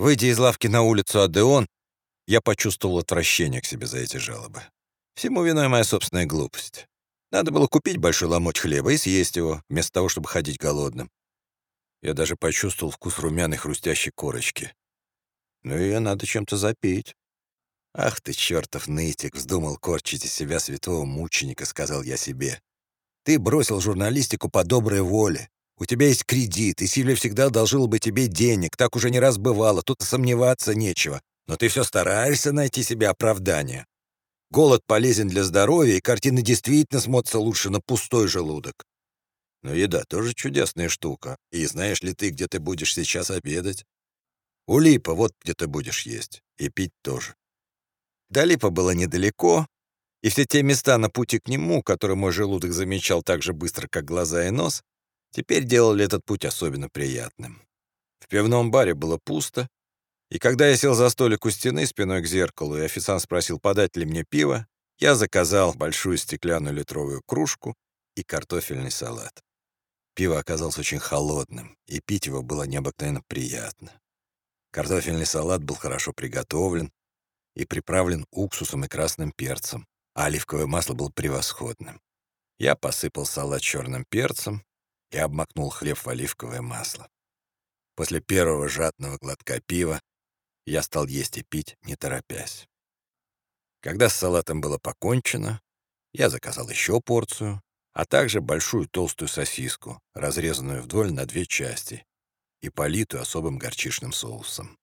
Выйдя из лавки на улицу Адеон, я почувствовал отвращение к себе за эти жалобы. Всему виной моя собственная глупость. Надо было купить большой ломоть хлеба и съесть его, вместо того, чтобы ходить голодным. Я даже почувствовал вкус румяной хрустящей корочки. Ну и надо чем-то запить. «Ах ты, чертов нытик!» — вздумал корчить из себя святого мученика, сказал я себе. «Ты бросил журналистику по доброй воле. У тебя есть кредит, и Сильвия всегда одолжила бы тебе денег. Так уже не раз бывало, тут сомневаться нечего. Но ты все стараешься найти себе оправдание. Голод полезен для здоровья, и картины действительно смотрятся лучше на пустой желудок. Но еда тоже чудесная штука. И знаешь ли ты, где ты будешь сейчас обедать? У Липа вот где ты будешь есть. И пить тоже. До Липа было недалеко, и все те места на пути к нему, которые мой желудок замечал так же быстро, как глаза и нос, теперь делали этот путь особенно приятным. В пивном баре было пусто, и когда я сел за столик у стены спиной к зеркалу, и официант спросил, подать ли мне пиво, я заказал большую стеклянную литровую кружку и картофельный салат. Пиво оказалось очень холодным, и пить его было необыкновенно приятно. Картофельный салат был хорошо приготовлен и приправлен уксусом и красным перцем, а оливковое масло было превосходным. Я посыпал салат черным перцем и обмакнул хлеб в оливковое масло. После первого жадного глотка пива я стал есть и пить, не торопясь. Когда с салатом было покончено, я заказал еще порцию, а также большую толстую сосиску, разрезанную вдоль на две части и политую особым горчичным соусом.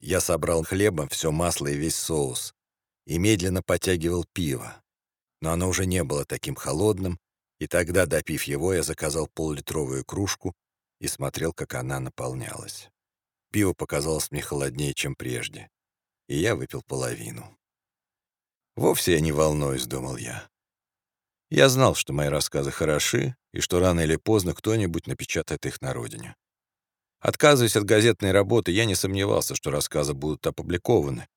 Я собрал хлебом все масло и весь соус и медленно потягивал пиво, но оно уже не было таким холодным, и тогда, допив его, я заказал поллитровую кружку и смотрел, как она наполнялась. Пиво показалось мне холоднее, чем прежде, и я выпил половину. «Вовсе я не волнуюсь», — думал я. Я знал, что мои рассказы хороши, и что рано или поздно кто-нибудь напечатает их на родине. Отказываясь от газетной работы, я не сомневался, что рассказы будут опубликованы.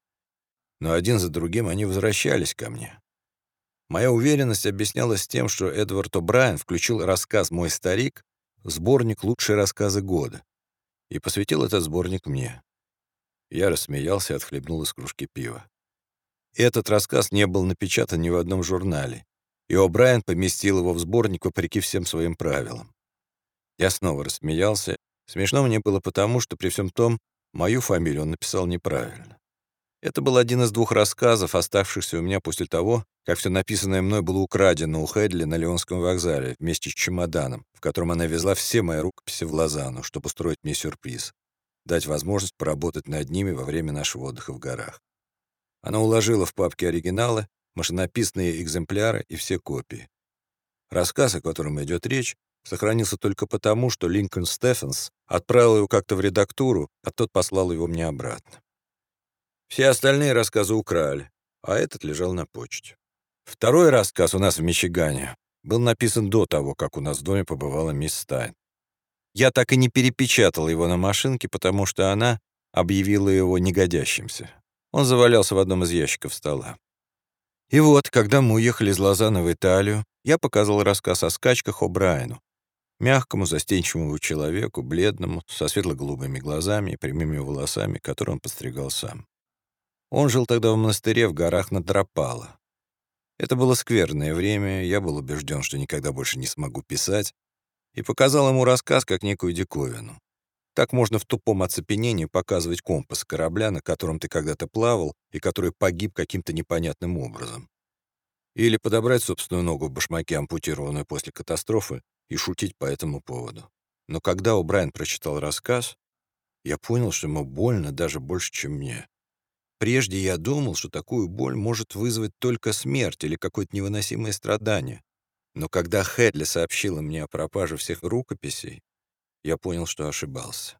Но один за другим они возвращались ко мне. Моя уверенность объяснялась тем, что Эдвард О'Брайен включил рассказ «Мой старик» в сборник «Лучшие рассказы года» и посвятил этот сборник мне. Я рассмеялся и отхлебнул из кружки пива. Этот рассказ не был напечатан ни в одном журнале, и О'Брайен поместил его в сборник вопреки всем своим правилам. Я снова рассмеялся. Смешно мне было потому, что при всем том мою фамилию он написал неправильно. Это был один из двух рассказов, оставшихся у меня после того, как все написанное мной было украдено у Хэдли на Леонском вокзале вместе с чемоданом, в котором она везла все мои рукописи в Лозанну, чтобы устроить мне сюрприз, дать возможность поработать над ними во время нашего отдыха в горах. Она уложила в папки оригиналы, машинописные экземпляры и все копии. Рассказ, о котором идет речь, сохранился только потому, что Линкольн Стефенс отправил его как-то в редактуру, а тот послал его мне обратно. Все остальные рассказы украли, а этот лежал на почте. Второй рассказ у нас в Мичигане был написан до того, как у нас в доме побывала мисс Стайн. Я так и не перепечатал его на машинке, потому что она объявила его негодящимся. Он завалялся в одном из ящиков стола. И вот, когда мы уехали из Лозанны в Италию, я показал рассказ о скачках О'Брайену, мягкому, застенчивому человеку, бледному, со светло-голубыми глазами и прямыми волосами, которые он подстригал сам. Он жил тогда в монастыре в горах над Тропало. Это было скверное время, я был убежден, что никогда больше не смогу писать, и показал ему рассказ как некую диковину. Так можно в тупом оцепенении показывать компас корабля, на котором ты когда-то плавал и который погиб каким-то непонятным образом. Или подобрать собственную ногу в башмаке, ампутированную после катастрофы, и шутить по этому поводу. Но когда О'Брайен прочитал рассказ, я понял, что ему больно даже больше, чем мне. Прежде я думал, что такую боль может вызвать только смерть или какое-то невыносимое страдание. Но когда Хедли сообщила мне о пропаже всех рукописей, я понял, что ошибался.